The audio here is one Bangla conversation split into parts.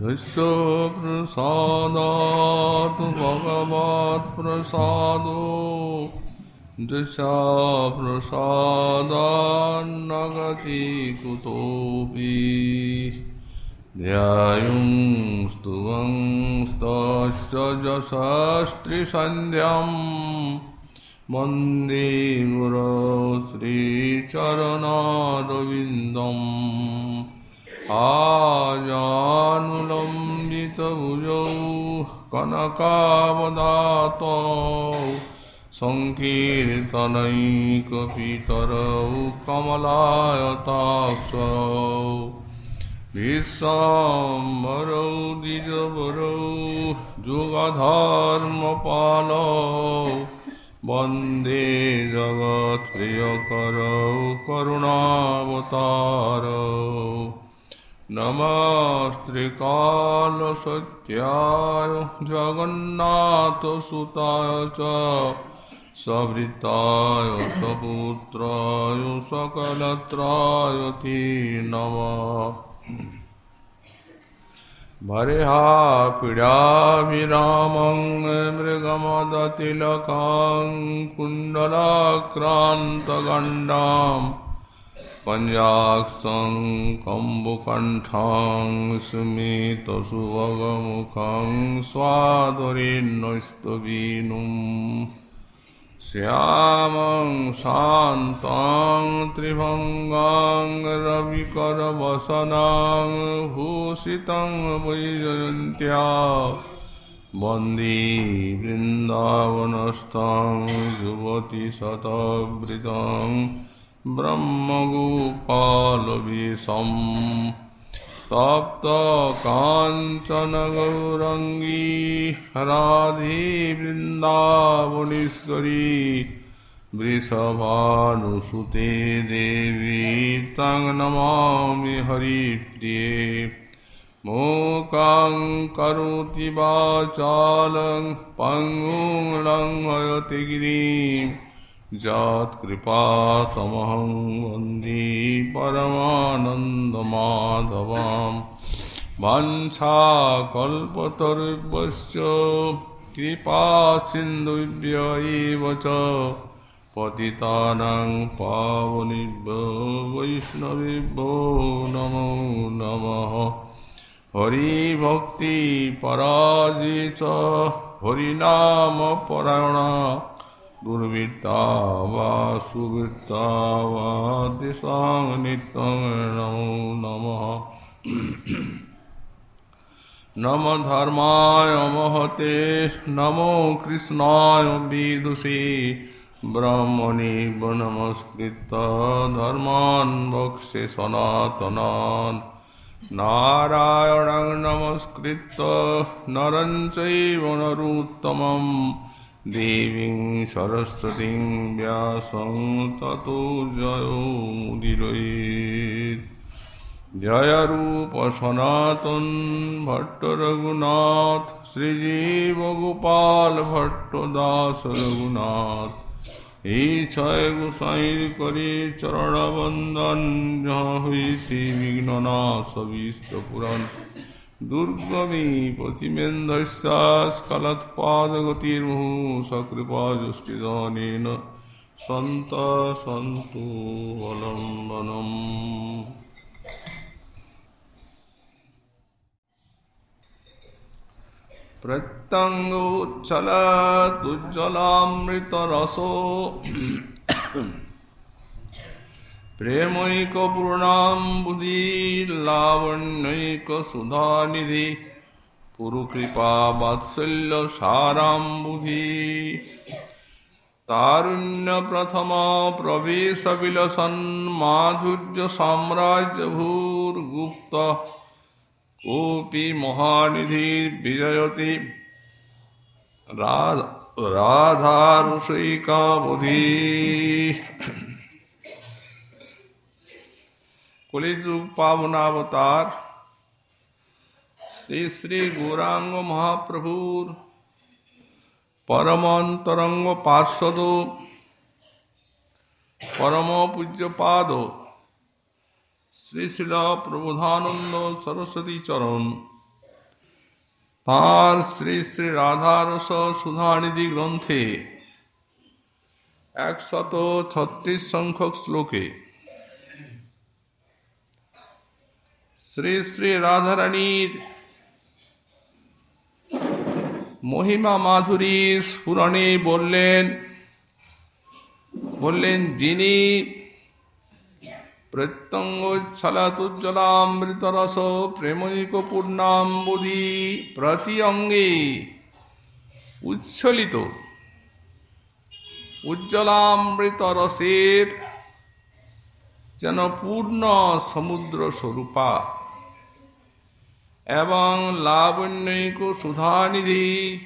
दृश्य प्रसादा तु भगवत्प्रसादो दृशा कुतोऽपि ध्यायुं स्तुवंस्तस्य यशस्त्रीसन्ध्यां वन्दे गुरो श्रीचरणारविन्दम् आजानुलम्बितभुजौ कनकावदातौ सङ्कीर्तनैकपितरौ कमलायताक्षौ विश्वाम्बरौ द्विजवरौ जुगधर्मपालौ वंदे जगत्प्रियकरौ करुणावतारौ नमस्त्रिकालसत्याय जगन्नाथसुताय च सवृताय सपुत्राय सकलत्राय ते नमः। भर्हा पीडाभिरामं मृगमदतिलकां कुण्डलाक्रान्तगण्डाम् पञ्जाक्षं कम्बुकण्ठां स्मितसुभगमुखं स्वादुरीन्नस्तवीनुम् श्यामं शान्तां त्रिभङ्गां रविकरवसनां भूषितं वैजयन्त्या वंदे वृन्दावनस्थां युवति शतवृतां ब्रह्मगोपालवेशम्। तप्तकाञ्चनगौरङ्गी राधे वृन्दावनेश्वरी वृषभानुसुते देवी तं नमामि हरिप्रिये। मूकां करोति वाचालं, पङ्गुं लङ्घयति गिरिम्। यत्कृपातमहं वंदे परमानन्दमाधवां वाञ्छाकल्पतरुभ्यश्च कृपासिन्धुभ्य एव च। पतितानां पावनेभ्यो वैष्णवेभ्यो नमो नमः। हरिभक्तिपराजे च हरिनामपरायणा दुर्वृत्ता वा सुवृत्ता वा दिशां नित्यं नमो। नमः नम धर्माय महते, नमो कृष्णाय विदुषे, ब्रह्मणि नमस्कृत धर्मान् वक्षे सनातनान्। नारायणं नमस्कृत्य नरं चैव देवीं सरस्वतीं व्यासं ततो जयोदिरयेत् जयरूपसनातन भट्टरघुनाथ श्रीजीवगोपालभट्टदास रघुनाथ ईशय गोसाईं करे चरणवन्दन्, जहाँ हुई थी विघ्नना विष्ट पुराण दुर्गमी पतिमेन्दश्चास्खलत्पादगतिर्मुः सकृपा जुष्टिदानेन सन्ता सन्तु वलम्बनम्। प्रत्यङ्गोच्छलदुज्ज्वलामृतरसो प्रेमैकपूर्णाम्बुधिर्लावण्यैकसुधानिधि। पुरुकृपावात्सल्यसाराम्बुधि। तारुण्यप्रथमा प्रवेशविलसन्माधुर्यसाम्राज्यभूर्गुप्तः कोऽपि महानिधिर्विजयति। राधारुषैकाबुधिः কলিযুগ পাবনাবতার শ্রী শ্রী গৌরাঙ্গ মহাপ্রভুর পরমন্তরঙ্গ পার্শ্বদ পরম পূজ্যপাদ শ্রী শিল প্রবোধানন্দ সরস্বতী চরণ তাঁর শ্রী শ্রী রাধারস সুধানিধি গ্রন্থে একশত ছত্রিশ সংখ্যক শ্লোকে শ্রী শ্রী রাধারানীর মহিমা মাধুরী স্ফুরণে বললেন বললেন, যিনি প্রত্যঙ্গ ছলাতুজ্জলামৃত রস প্রেমৈক পূর্ণাম্বুদি প্রতি অঙ্গে উচ্ছলিত উজ্জ্বলামৃত রসের যেন পূর্ণ সমুদ্র স্বরূপা এবং লাবণ্যিক সুধানিধি,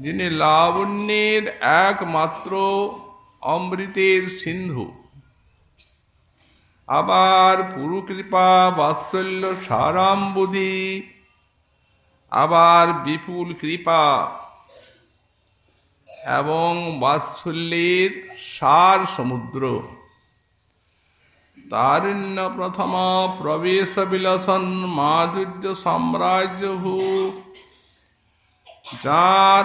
যিনি লাবণ্যের একমাত্র অমৃতের সিন্ধু। আবার পুরুকৃপা বাৎসল্য সারাম্বুধি, আবার বিপুল কৃপা এবং বাৎসল্যের সার সমুদ্র। তারণ্য প্রথম প্রবেশ বিলসন মাধুর্য সাম্রাজ্য ভূ যার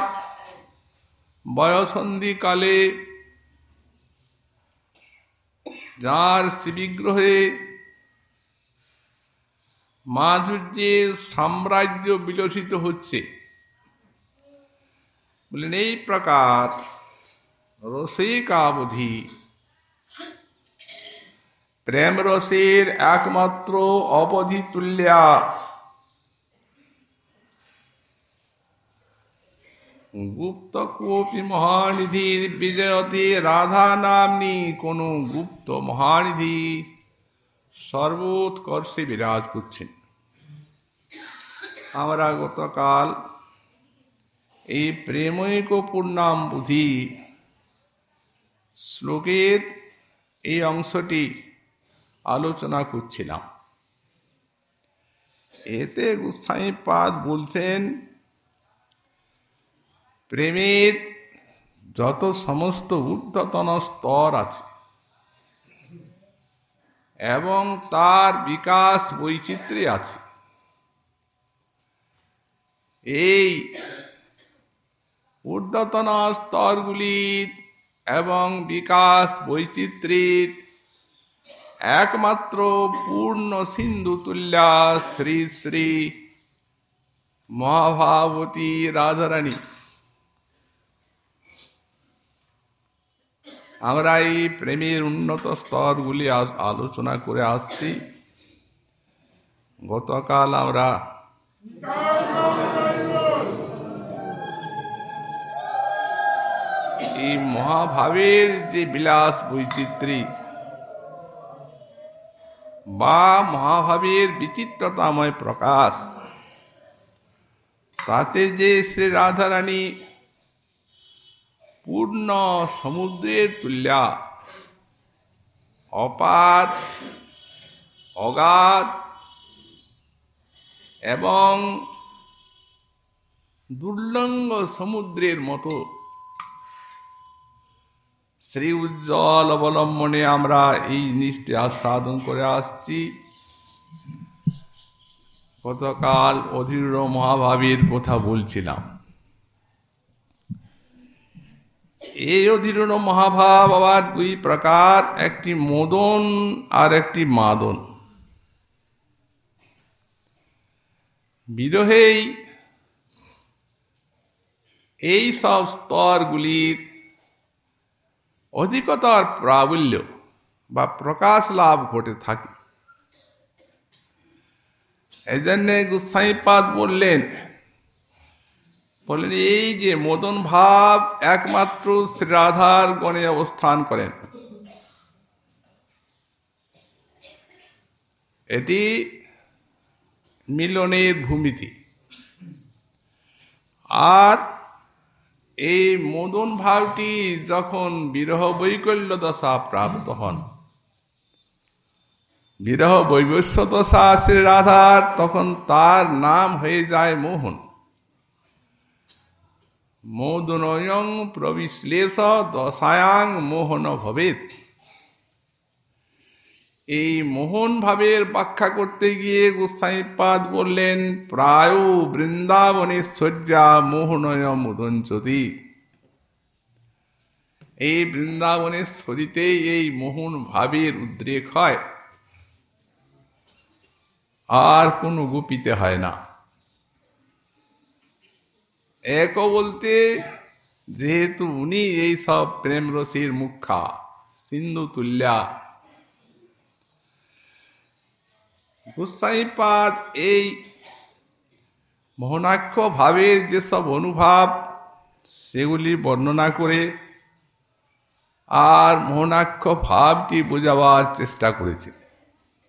বয়সন্ধিকালে যার শিবিগ্রহে মাধুর্যের সাম্রাজ্য বিলসিত হচ্ছে। বললেন এই প্রকার রসিকাবধি প্রেম রসের একমাত্র অবধি তুল্যা গুপ্ত কোপি মহানিধির বিজয়তে রাধা নামনি কোন গুপ্ত মহানিধি। সর্বোৎকর্ষে বিরাজ করছেন। আমরা গতকাল এই প্রেমৈক পূর্ণাম বুধি শ্লোকের এই অংশটি আলোচনা করছিলাম। এতে গোস্বাই পাদ বলছেন, প্রেমের যত সমস্ত ঊর্ধ্বতন স্তর আছে এবং তার বিকাশ বৈচিত্র্যে আছে, এই ঊর্ধ্বতন স্তরগুলির এবং বিকাশ বৈচিত্র্যের একমাত্র পূর্ণ সিন্ধু তুল্যা শ্রী শ্রী মহাভাবতী রাধারানী। আমরা এই প্রেমের উন্নত স্তরগুলি আলোচনা করে আসছি। গতকাল আমরা এই মহাভাবের যে বিলাস বৈচিত্র্য বা মহাভাবের বিচিত্রতাময় প্রকাশ। তাতে যে শ্রী রাধারানী পূর্ণ সমুদ্রের তুল্যা, অপার, অগাধ এবং দুর্লঙ্গ সমুদ্রের মতো শ্রী উজ্জ্বল অবলম্বনে আমরা এই জিনিসটি আস্বাদন করে আসছি। গতকাল অধীর মহাভাবীর কথা বলছিলাম। এই অধীরণ মহাভাব আবার দুই প্রকার, একটি মদন আর একটি মাদন। বিরহেই এই সব স্তরগুলির অধিকতর প্রাবল্য বা প্রকাশ লাভ ঘটে থাকে। এই জন্যে গুসাইপাদ বললেন বললেন, এই যে মদন ভাব একমাত্র শ্রীরাধার গণে অবস্থান করেন। এটি মিলনের ভূমিতে। আর এই মদন ভাবটি যখন বিরহ বৈকল্য দশা প্রাপ্ত হন, বিরহ বৈবস্য দশা শ্রী রাধার, তখন তার নাম হয়ে যায় মোহন। মোদনয়ং প্রবিশ্লেষ দশায়াং মোহন ভবেত। এই মোহন ভাবের ব্যাখ্যা করতে গিয়ে গোস্বাইপাদ বললেন, প্রায় বৃন্দাবনেশ্বর্যা মোহনয় মুদঞ্চতি এই বৃন্দাবনের বৃন্দাবনেশ্বরীতেই এই মোহন ভাবের উদ্রেক হয়। আর কোনো গোপিতে হয় না। এক বলতে, যেহেতু উনি এই সব প্রেম রসির মুখা সিন্ধু তুল্যা গোস্বাইপাদ এই মোহনাক্ষ ভাবের যেসব অনুভব, সেগুলি বর্ণনা করে আর মোহনাক্ষ ভাবটি বোঝাবার চেষ্টা করেছে।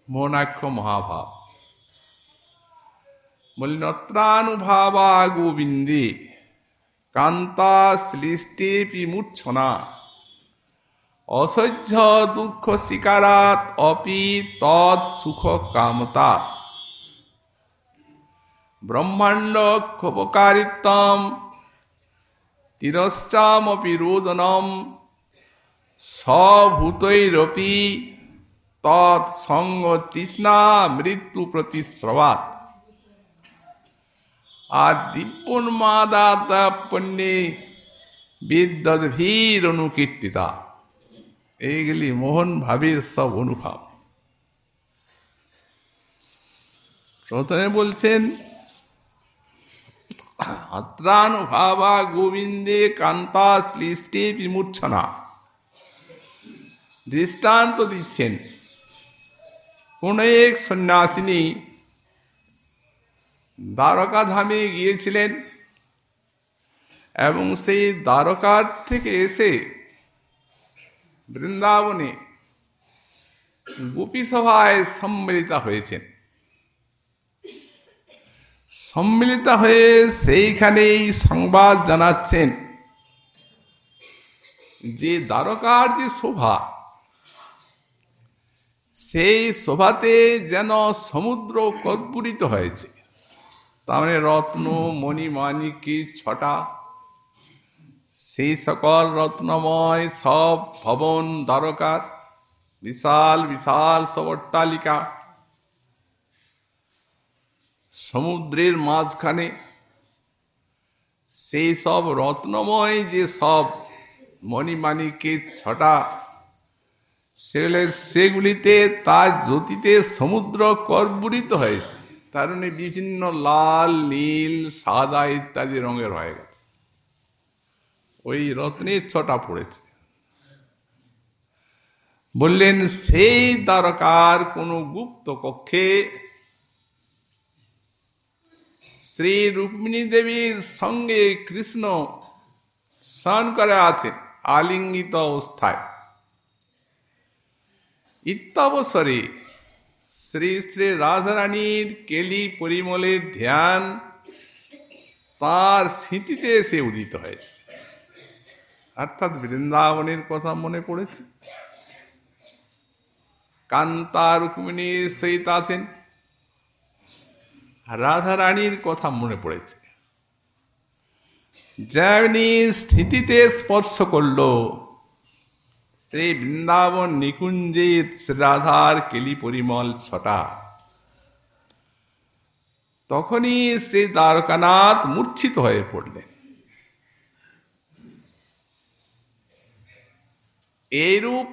মোহনাক্ষ মহাভাব। বলি নত্রানুভাবা গোবিন্দে কান্তা শ্লিষ্টে পিমূর্ছনা অসহ্য দুঃখ শিকারাত অপি তৎ সুখ কামতা ব্রহ্মাণ্ড ক্ষোপকারিত্বম তিরশ্চামপি রোদনম সভূতৈরপি তৎসঙ্গ তৃষ্ণা মৃত্যু প্রতিশ্রবাত আর দিব্যন্মাদাতা পণ্যে বিদ্যদ্ভীর অনুকীর্তিতা এইগুলি মোহন ভাবের সব অনুভব। প্রথমে বলছেন অত্রানুভাবা গোবিন্দে কান্তা শ্লিষ্টে বিমূর্ছনা। দৃষ্টান্ত দিচ্ছেন। কোন এক সন্ন্যাসিনী দ্বারকা ধামে গিয়েছিলেন এবং সেই দ্বারকার থেকে এসে বৃন্দাবনে গোপী সভায় সম্মিলিত হয়েছেন। সম্মিলিত হয়ে সেইখানেই সংবাদ জানাচ্ছেন যে দ্বারকার যে শোভা, সেই শোভাতে যেন সমুদ্র কর্পূরিত হয়েছে। তার মানে রত্ন মণিমাণিকি ছটা সেই সকল রত্নময় সব ভবন দ্বারকার বিশাল বিশাল সব অট্টালিকা সমুদ্রের মাঝখানে সেই সব রত্নময় যে সব মণিমাণিকের ছটা, সেগুলি, সেগুলিতে তার জ্যোতিতে সমুদ্র কর্বুরিত হয়েছে। তার মানে বিভিন্ন লাল, নীল, সাদা ইত্যাদি রঙের হয়ে গেছে। ওই রত্নের ছটা পড়েছে। বললেন, সেই দ্বারকার কোন গুপ্ত কক্ষে শ্রী রুক্মিণী দেবীর সঙ্গে কৃষ্ণ স্নান করে আছেন আলিঙ্গিত অবস্থায়। ইত্যাবসরে শ্রী শ্রী রাধারানীর কেলি পরিমলের ধ্যান তার স্মৃতিতে এসে উদিত হয়েছে। অর্থাৎ বৃন্দাবনের কথা মনে পড়েছে? কান্তা রুক্মিণীর সহিত আছেন। রাধারানীর কথা মনে পড়েছে। যেমনি স্থিতিতে স্পর্শ করল, সেই বৃন্দাবন নিকুঞ্জের রাধার কেলি পরিমল ছটা। তখনই শ্রী দ্বারকানাথ মূর্ছিত হয়ে পড়লেন। এইরূপ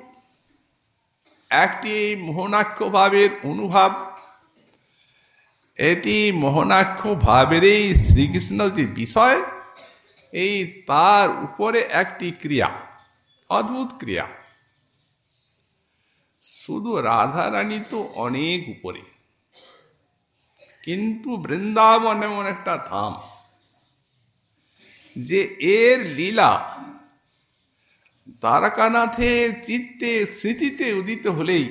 একটি মোহনাক্ষ ভাবের অনুভব, এটি মোহনাক্ষ ভাবেরই শ্রীকৃষ্ণ যে বিষয়, এই তার উপরে একটি ক্রিয়া, অদ্ভুত ক্রিয়া। শুধু রাধারানী তো অনেক উপরে, কিন্তু বৃন্দাবন এমন একটা ধাম, যে এর লীলা দ্বারকানাথের চিত্তে, স্মৃতিতে উদিত হলেই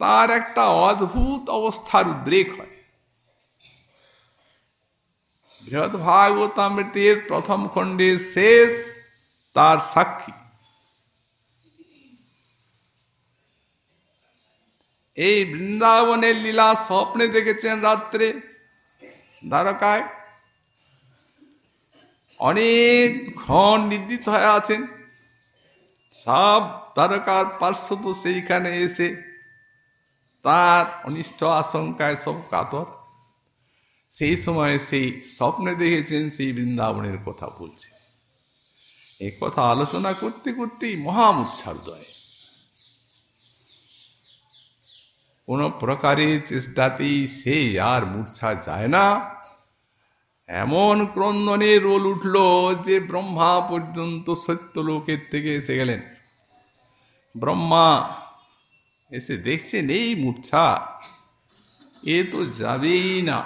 তার একটা অদ্ভুত অবস্থার উদ্রেক হয়। বৃহৎ ভাগবতামৃতের প্রথম খণ্ডের শেষ তার সাক্ষী। এই বৃন্দাবনের লীলা স্বপ্নে দেখেছেন রাত্রে দ্বারকায়। অনেক ঘন নির্দিত হয়ে আছেন। সব তারকার পার্শ্বত সেইখানে এসে তার অনিষ্ট আশঙ্কায় সব কাতর। সেই সময় সেই স্বপ্নে দেখেছেন, সেই বৃন্দাবনের কথা বলছে এই কথা আলোচনা করতে করতেই মহামুচ্ছাদয় কোন প্রকারের চেষ্টাতেই সে আর মূর্ছা যায় না। এমন ক্রন্দনে রোল উঠল যে ব্রহ্মা পর্যন্ত সত্য লোকের থেকে এসে গেলেন। ব্রহ্মা, এসে দেখছেন এই মূর্ছা, এ তো যাবেই না।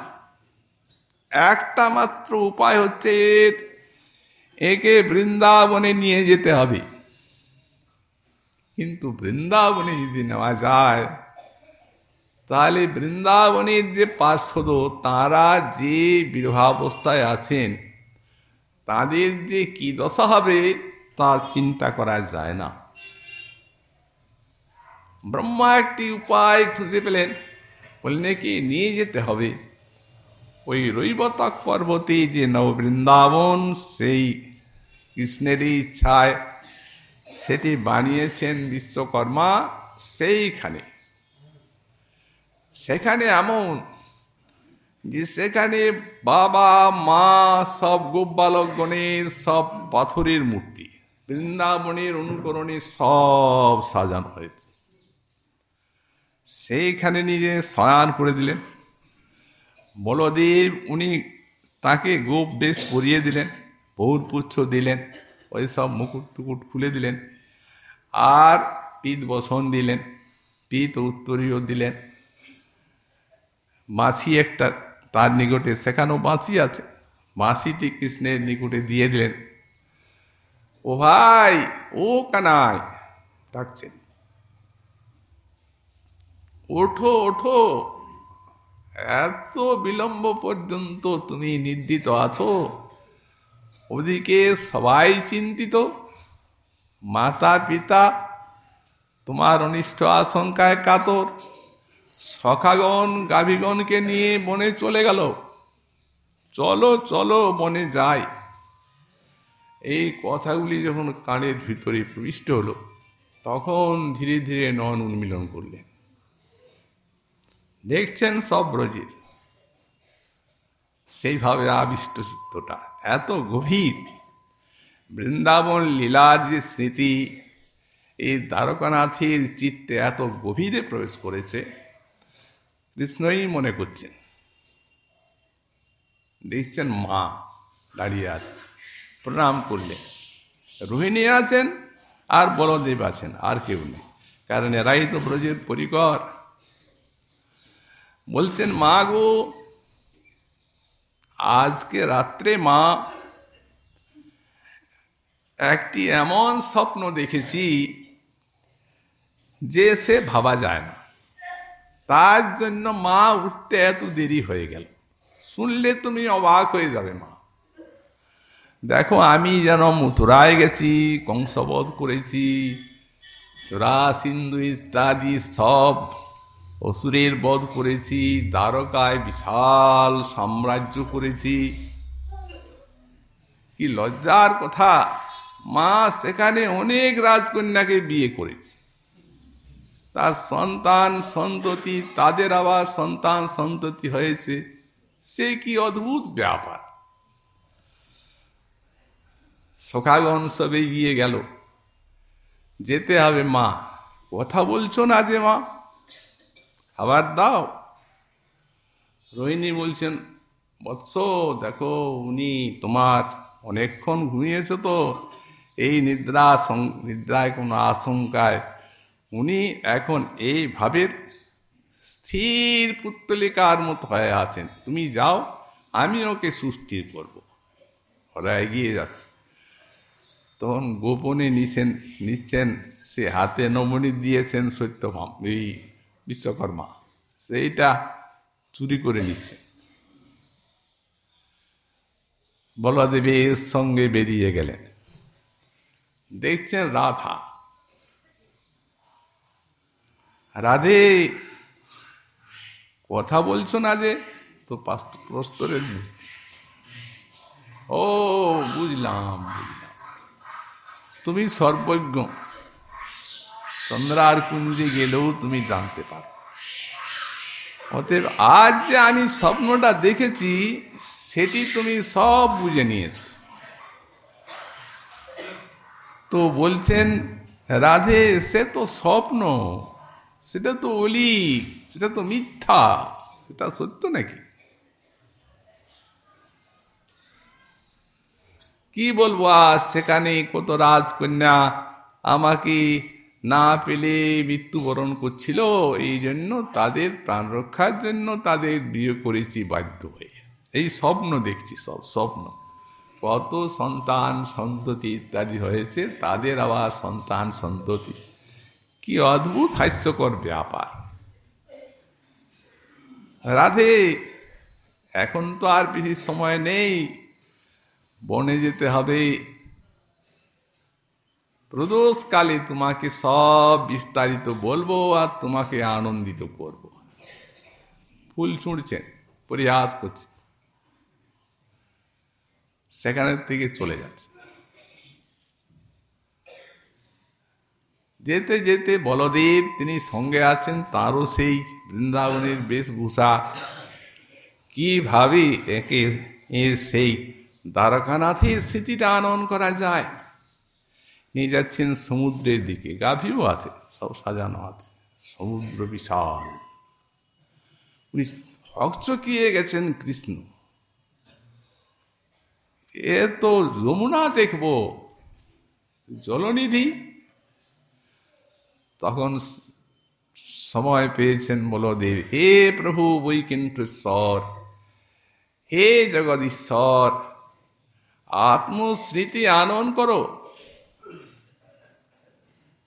একটা মাত্র উপায় হচ্ছে একে বৃন্দাবনে নিয়ে যেতে হবে। কিন্তু বৃন্দাবনে যদি নেওয়া যায় তাহলে বৃন্দাবনের যে পার্শ্বদ, তারা যে বিরহাবস্থায় আছেন, তাদের যে কি দশা হবে, তা চিন্তা করা যায় না। ব্রহ্মা একটি উপায় খুঁজে পেলেন। বললেন কি নিয়ে যেতে হবে। ওই রৈবতক পর্বতে যে নববৃন্দাবন সেই কৃষ্ণেরই ইচ্ছায় সেটি বানিয়েছেন বিশ্বকর্মা সেইখানে। সেখানে এমন যে সেখানে বাবা, মা, সব গোপালকগণের সব পাথরের মূর্তি। বৃন্দাবনের অনুকরণে সব সাজানো হয়েছে। সেইখানে নিজে শয়ান করে দিলেন। বলদেব উনি তাকে গোপ বেশ পরিয়ে দিলেন, বহুর পুচ্ছ দিলেন, ওই সব মুকুট টুকুট খুলে দিলেন, আর পিত বসন দিলেন পিত উত্তরীয় দিলেন। মাছি একটা, তার নিকটে, সেখানেও বাঁচি আছে। মাসিটি কৃষ্ণের নিকটে দিয়ে দিলেন। ও ভাই, ও কানাই, ডাকছেন। ওঠো ওঠো। এত বিলম্ব পর্যন্ত তুমি নির্দিত আছো? ওদিকে সবাই চিন্তিত। মাতা পিতা তোমার অনিষ্ট আশঙ্কায় কাতর। সখাগণ গাভীগণকে নিয়ে বনে চলে গেল। চলো চলো, বনে যাই। এই কথাগুলি যখন কানের ভিতরে প্রবিষ্ট হলো, তখন ধীরে ধীরে নন উন্মিলন করলেন। দেখছেন সব ব্রজের? সেইভাবে আবিষ্ট চিত্তটা এত গভীর। বৃন্দাবন লীলার যে স্মৃতি, এই দ্বারকানাথের চিত্তে এত গভীরে প্রবেশ করেছে কৃষ্ণই মনে করছেন। দেখছেন মা দাঁড়িয়ে আছে। প্রণাম করলে রোহিণী আছেন আর বলদেব আছেন, আর কেউ নেই। কারণ এরাই তো ব্রজের পরিকর। বলছেন, মা গো, আজকে রাত্রে মা, একটি এমন স্বপ্ন দেখেছি যে সে ভাবা যায় না। তার জন্য মা উঠতে এত দেরি হয়ে গেল। শুনলে তুমি অবাক হয়ে যাবে মা। দেখো, আমি যেন মথুরায় গেছি, কংসবধ করেছি, চোরা সিন্ধু, ইত্যাদি সব অসুরের বধ করেছি, দ্বারকায় বিশাল সাম্রাজ্য করেছি। কি লজ্জার কথা, মা সেখানে অনেক রাজকন্যাকে বিয়ে করেছে। তার সন্তান সন্ততি, তাদের আবার সন্তান সন্ততি হয়েছে। সে কি অদ্ভুত ব্যাপার? সখাগণ সবে গিয়ে গেল। যেতে হবে মা। কথা বলছো না যে মা। খাবার দাও। রোহিণী বলছেন, বৎস, দেখো, উনি তোমার অনেকক্ষণ ঘুমিয়েছে তো। এই নিদ্রা নিদ্রায় কোনো আশঙ্কায় উনি এখন এই ভাবের স্থির পুত্তলিকার মতো হয়ে আছেন। তুমি যাও, আমি ওকে সুস্থির করব। ওরা এগিয়ে যাচ্ছে। তখন গোপনে নিছেন, নিচ্ছেন, সে হাতে নমনি দিয়েছেন সত্যভাম, এই বিশ্বকর্মা। সেইটা চুরি করে নিচ্ছে। বলদেবের সঙ্গে বেরিয়ে গেলেন। দেখছেন রাধা রাধে, কথা বলছো না যে? তো প্রস্তরের মূর্তি। ও, বুঝলাম বুঝলাম। তুমি সর্বজ্ঞ। চন্দ্রার কুঞ্জে গেলেও তুমি জানতে পারো। অতএব আজ যে আমি স্বপ্নটা দেখেছি, সেটি তুমি সব বুঝে নিয়েছ। তো বলছেন, রাধে, সে তো স্বপ্ন। সেটা তো অলি, সেটা তো মিথ্যা, সেটা সত্য নাকি? কি বলব আজ সেখানে কত রাজকন্যা, আমাকে না পেলে মৃত্যুবরণ করছিল এই জন্য তাদের প্রাণ রক্ষার জন্য তাদের বিয়ে করেছি বাধ্য হয়ে। এই স্বপ্ন দেখছি, সব স্বপ্ন। কত সন্তান সন্ততি ইত্যাদি হয়েছে, তাদের আবার সন্তান সন্ততি। কি অদ্ভুত, হাস্যকর ব্যাপার। রাধে, এখন তো আর বেশি সময় নেই। বনে যেতে হবে। প্রদোষকালে তোমাকে সব বিস্তারিত বলব আর তোমাকে আনন্দিত করব। ফুল ছুঁড়ছেন, পরিহাস করছে। সেখানের থেকে চলে যাচ্ছে। যেতে যেতে বলদেব তিনি সঙ্গে আছেন, তারও সেই বৃন্দাবনের বেশভূষা। কীভাবে একে সেই দ্বারকানাথের স্মৃতিটা আনয়ন করা যায়? নিয়ে যাচ্ছেন সমুদ্রের দিকে। গাভীও আছে, সব সাজানো আছে, সমুদ্র বিশাল। উনি হকচকিয়ে গেছেন কৃষ্ণ। এ তো যমুনা দেখব, জলনিধি তখন সময় পেয়েছেন বলদেব, হে প্রভু বৈকুণ্ঠেশ্বর, হে জগদীশ্বর, আত্মস্মৃতি আনন করো।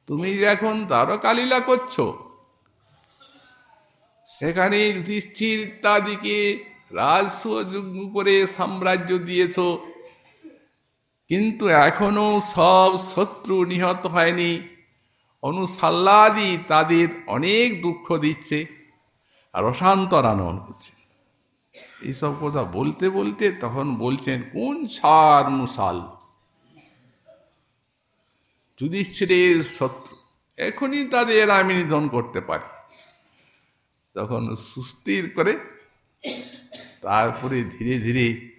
তুমি এখন দ্বারকালীলা করছ, সেখানে যুধিষ্ঠির ইত্যাদিকে রাজস্বযজ্ঞ করে সাম্রাজ্য দিয়েছ, কিন্তু এখনও সব শত্রু নিহত হয়নি। অনুসাল্লাদি তাদের অনেক দুঃখ দিচ্ছে আর অশান্তর আনয়ন করছে। এইসব কথা বলতে বলতে তখন বলছেন, কোন সার অনুসাল যুধিষ্ঠিরের শত্রু। এখনই তাদের আমি নিধন করতে পারি। তখন সুস্থির করে তারপরে ধীরে ধীরে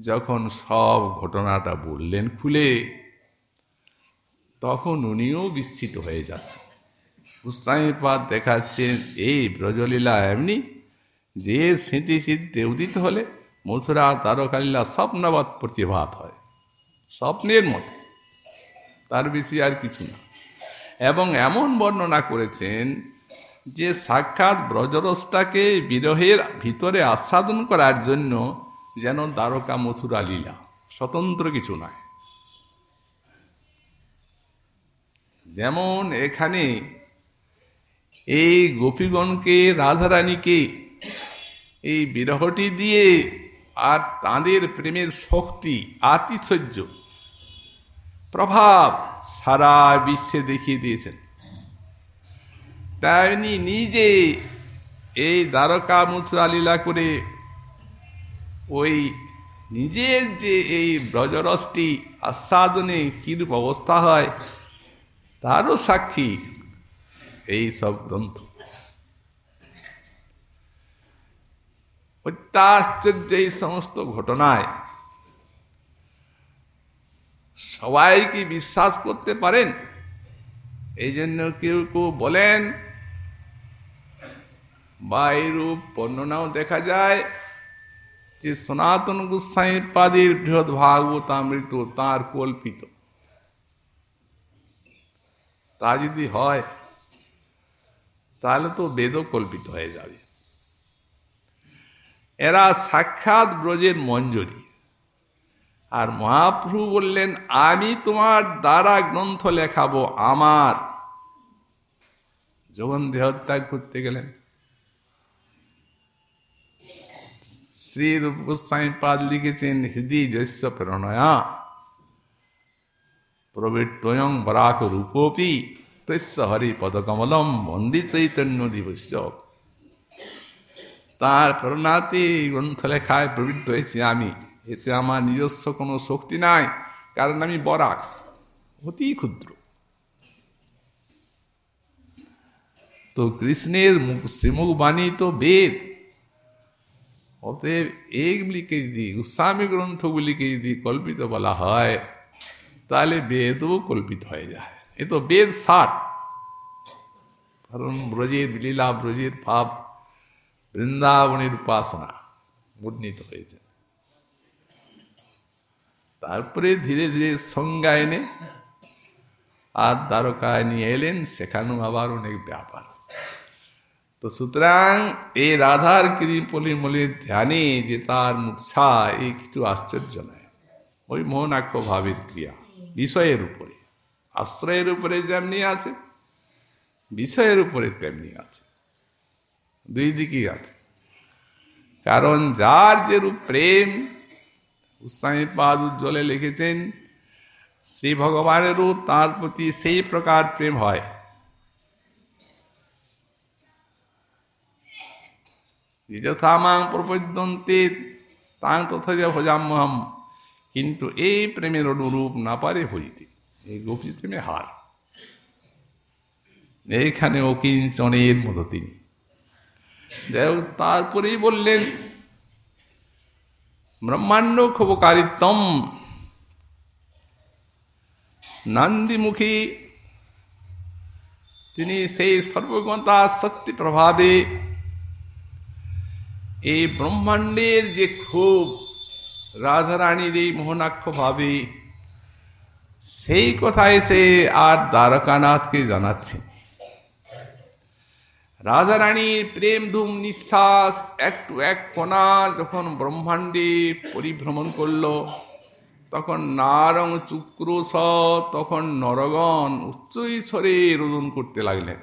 যখন সব ঘটনাটা বললেন, খুলে তখন উনিও বিস্মিত হয়ে যাচ্ছে উৎসাহীপাত দেখাচ্ছেন, এই ব্রজলীলা এমনি যে স্মৃতি সিদ্ধে উদিত হলে মথুরা তারকালীলা স্বপ্নবাদ প্রতিভাত হয়। স্বপ্নের মতো। তার বেশি আর কিছু না। এবং এমন বর্ণনা করেছেন যে সাক্ষাৎ ব্রজরসটাকে বিরহের ভিতরে আস্বাদন করার জন্য যেন দ্বারকা মথুরা লীলা। স্বতন্ত্র কিছু নয়। যেমন এখানে, এই গোপীগণকে, রাধারানীকে এই বিরহটি দিয়ে আর তাঁদের প্রেমের শক্তি, আতিশয্য, প্রভাব সারা বিশ্বে দেখিয়ে দিয়েছেন। তেমনি নিজে এই দ্বারকা মুদ্রা লীলা করে ওই নিজের যে এই ব্রজরসটি আস্বাদনে কীরূপ অবস্থা হয় তারও সাক্ষী এই সব গ্রন্থ। অত্যাশ্চর্য এই সমস্ত ঘটনায় সবাই কি বিশ্বাস করতে পারেন? এই জন্য কেউ কেউ বলেন, বা এইরূপ বর্ণনাও দেখা যায় যে সনাতন গোস্বাই পাদের বৃহৎ ভাগবতামৃত তাঁর কল্পিত। তা যদি হয়, তাহলে তো বেদও কল্পিত হয়ে যাবে। এরা সাক্ষাৎ ব্রজের মঞ্জুরি। আর মহাপ্রভু বললেন, আমি তোমার দ্বারা গ্রন্থ লেখাবো, আমার। যখন দেহত্যাগ করতে গেলেন। শ্রী রূপ গোস্বামী পাদ লিখেছেন হৃদয় জৈস্য প্রেরণয়া প্রবৃত্তয়ং বরাক রূপোপি তৈস্য হরি পদকমলম বন্দি চৈতন্য দিবস্য তার প্রেরণাতে গ্রন্থ লেখায় প্রবৃত্ত হয়েছি আমি এতে আমার নিজস্ব কোনো শক্তি নাই কারণ আমি বরাক অতি ক্ষুদ্র তো কৃষ্ণের মুখ শ্রীমুখ বাণী তো বেদ অতএব এইগুলিকে যদি গোস্বামী গ্রন্থগুলিকে যদি কল্পিত বলা হয় তাহলে বেদও কল্পিত হয়ে যায়। এ তো বেদ সার। কারণ ব্রজের লীলা ব্রজের ভাব বৃন্দাবনের উপাসনা বর্ণিত হয়েছে। তারপরে ধীরে ধীরে সংজ্ঞা এনে আর দ্বারকায় নিয়ে এলেন, সেখানেও আবার অনেক ব্যাপার। তো সুতরাং এই রাধার কৃপলিমলের ধ্যানে যে তার মূর্ছা এই কিছু আশ্চর্য নয়। ওই মোহনাক্ষ ভাবের ক্রিয়া। বিষয়ের উপরে। আশ্রয়ের উপরে যেমনি আছে, বিষয়ের উপরে তেমনি আছে। দুই দিকেই আছে। কারণ যার যে রূপ প্রেম, উৎসাহী পাদ উজ্জ্বলে লিখেছেন, শ্রী ভগবানেরও তার প্রতি সেই প্রকার প্রেম হয়। যথামাং প্রপদ্যন্তে তাং তথা ভজাম্যহম। কিন্তু এই প্রেমের অনুরূপ না পারে হইতে। এই গোপী প্রেমে হার। এইখানে অকিঞ্চনের মতো তিনি। যাই তারপরেই বললেন, ব্রহ্মাণ্ড ক্ষোভকারিত্বম। নান্দিমুখী, তিনি সেই সর্বগতা শক্তি প্রভাবে এই ব্রহ্মাণ্ডের যে ক্ষোভ রাধারানীর এই মোহনাক্ষ ভাবে। সেই কথা এসে আর দ্বারকানাথকে জানাচ্ছেন রাধারানীর প্রেম ধুম নিঃশ্বাস একটু এক কণা যখন ব্রহ্মাণ্ডে পরিভ্রমণ করল, তখন নারং চুক্রুষ তখন নরগণ উচ্চ ঈশ্বরে রোদন করতে লাগলেন।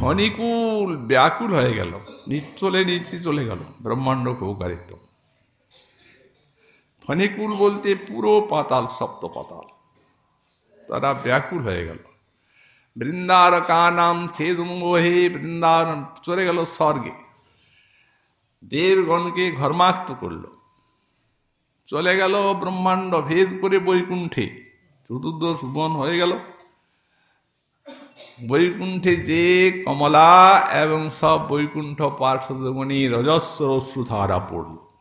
ফণিকুল ব্যাকুল হয়ে গেল নিচলে নিচে চলে গেল ব্রহ্মাণ্ড কৌকারিত্ব ফণিকুল বলতে পুরো পাতাল, সপ্ত পাতাল। তারা ব্যাকুল হয়ে গেল। বৃন্দার কানাম ছেদমোহে বৃন্দারণ চলে গেল স্বর্গে। দেবগণকে ঘর্মাক্ত করল। চলে গেল ব্রহ্মাণ্ড ভেদ করে বৈকুণ্ঠে। চতুর্দশ ভুবন হয়ে গেল। বৈকুণ্ঠে যে কমলা এবং সব বৈকুণ্ঠ পার্শ্বদগণী রজস্ব অশ্রুধারা পড়ল।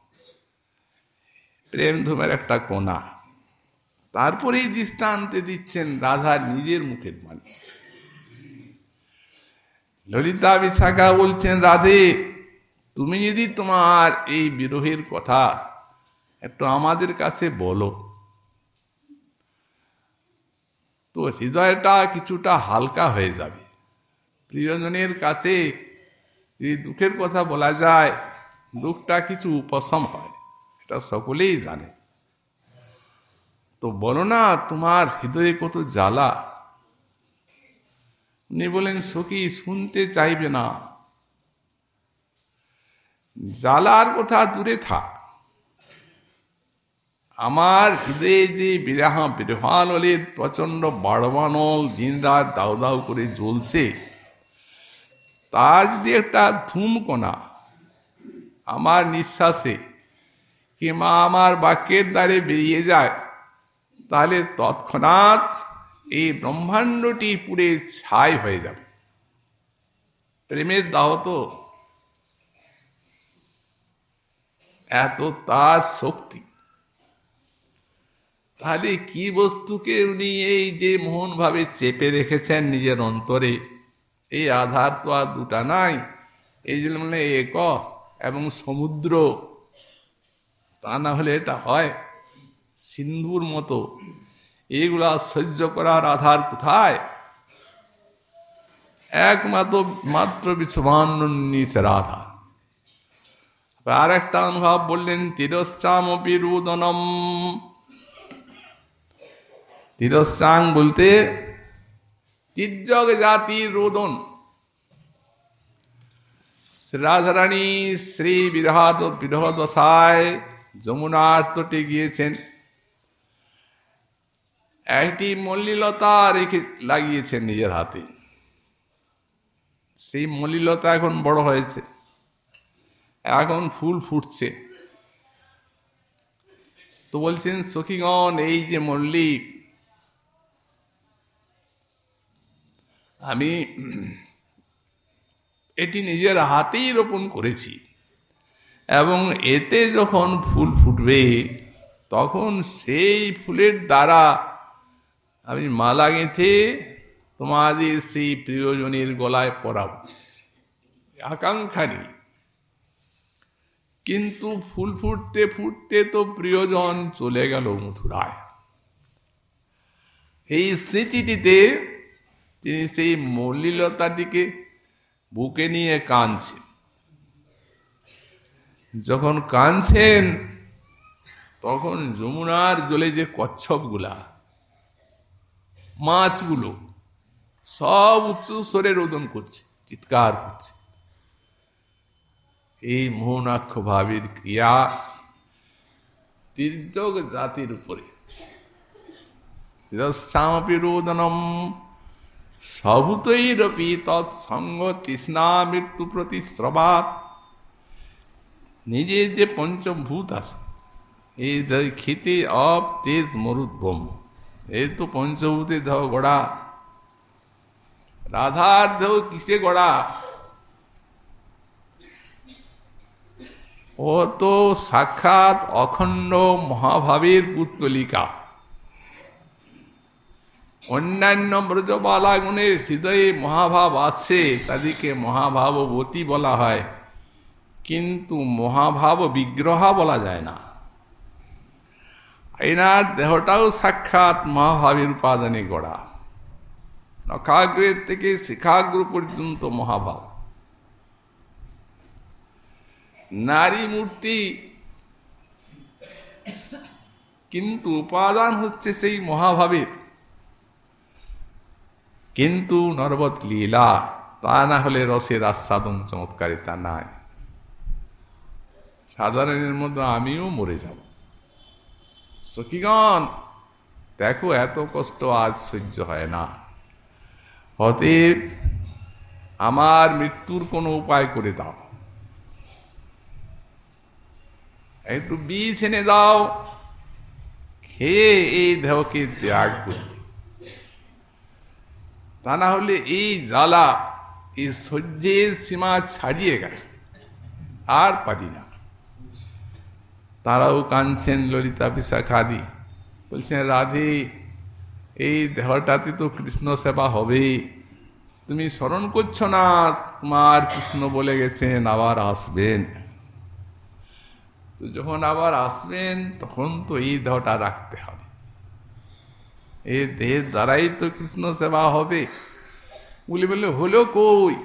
প্রেম ধূমের একটা কোনা তারপরেই দৃষ্টান্তে দিচ্ছেন রাধা নিজের মুখের মানে ললিতা বিশাখা বলছেন, রাধে, তুমি যদি তোমার এই বিরোহের কথা একটু আমাদের কাছে বলো। তো হৃদয়টা কিছুটা হালকা হয়ে যাবে। প্রিয়জনের কাছে যদি দুঃখের কথা বলা যায়, দুঃখটা কিছু উপশম হয়। এটা সকলেই জানে। তো বলো না, তোমার হৃদয়ে কত জ্বালা? উনি বলেন, সখী, শুনতে চাইবে না। জ্বালার কথা দূরে থাক। আমার হৃদয়ে যে বিরাহ বিরহানলের প্রচণ্ড বাড়বানল দিন রাত দাউ দাউ করে জ্বলছে, তার যদি একটা ধূমকণা আমার নিঃশ্বাসে কিংবা আমার বাক্যের দ্বারে বেরিয়ে যায়? তাহলে তৎক্ষণাৎ এই ব্রহ্মাণ্ডটি পুরে ছাই হয়ে যাবে। প্রেমের দাহ তো। এত তার শক্তি। তাহলে কি বস্তুকে উনি এই যে মোহনভাবে চেপে রেখেছেন নিজের অন্তরে? এই আধার তো আর দুটা নাই। এই যে মানে এক এবং সমুদ্র। তা না হলে এটা হয়। সিন্ধুর মতো। এগুলা সহ্য করার আধার কোথায়? একমাত্র, মাত্র বিশ্ববান্নিস রাধা। আর একটা অনুভব বললেন তিরশ্চামপি রুদনম। তিরস্যাং বলতে, তির্যক জাতির রোদন। শ্রী রাধারানী শ্রী বিরহাদ বিরহ দশায় যমুনার তটে গিয়েছেন। একটি মল্লিলতা রেখে লাগিয়েছেন নিজের হাতে। সেই মল্লিলতা এখন বড় হয়েছে। এখন ফুল ফুটছে। তো বলছেন, সখীগণ, এই যে মল্লিক আমি এটি নিজের হাতেই রোপণ করেছি। এবং এতে যখন ফুল ফুটবে, তখন সেই ফুলের দ্বারা আমি মালা গেঁথে তোমাদের সেই প্রিয়জনের গলায় পরাব। আকাঙ্ক্ষা কিন্তু ফুল ফুটতে ফুটতে তো প্রিয়জন চলে গেল মথুরায়। এই স্মৃতিটিতে তিনি সেই মল্লিলতাটিকে বুকে নিয়ে কাঁদছেন। যখন কাঁদছেন, তখন যমুনার জলে যে কচ্ছপগুলা, মাছগুলো, সব উচ্চ স্বরে রোদন করছে, চিৎকার করছে। এই মোহনাক্ষ ভাবের ক্রিয়া তির্যক জাতির উপরে। রোদনম সভূতৈরপি তৎসঙ্গ তৃষ্ণা মৃত্যু প্রতি স্রবাত নিজের যে পঞ্চভূত আছে, এই খেতে অপ তেজ মরুদ্ভম এই তো পঞ্চভূতে দেহ গড়া। রাধার দেহ কিসে গড়া? ও তো সাক্ষাৎ অখণ্ড মহাভাবের পুত্তলিকা। অন্যান্য ব্রজবালাগুণের হৃদয়ে মহাভাব আছে, তাদেরকে মহাভাববতী বলা হয়। কিন্তু মহাভাব বিগ্রহ বলা যায় না। এনার দেহটাও সাক্ষাৎ মহাভাবের উপাদানে গড়া। নখাগ্রের থেকে শিখাগ্র পর্যন্ত মহাভাব। নারী মূর্তি কিন্তু উপাদান হচ্ছে সেই মহাভাবের। কিন্তু নরবত লীলা, তা না হলে রসের আস্বাদন চমৎকারিতা নাই। সাধারণের মধ্যে আমিও মরে যাব। সখীগণ, দেখো এত কষ্ট আজ সহ্য হয় না। অতএব আমার মৃত্যুর কোনো উপায় করে দাও। একটু বিষ এনে দাও। খেয়ে এই দেহকে ত্যাগ করি তা না হলে এই জ্বালা, এই সহ্যের সীমা ছাড়িয়ে গেছে। আর পারি না। তারাও কাঁদছেন ললিতা বিশাখাদি। বলছেন, রাধে, এই দেহটাতে তো কৃষ্ণ সেবা হবে তুমি স্মরণ করছ না, তোমার কৃষ্ণ বলে গেছেন, আবার আসবেন। তো যখন আবার আসবেন, তখন তো এই দেহটা রাখতে হবে। এই দেহের দ্বারাই তো কৃষ্ণ সেবা হবে। বলে বলে হলো কই?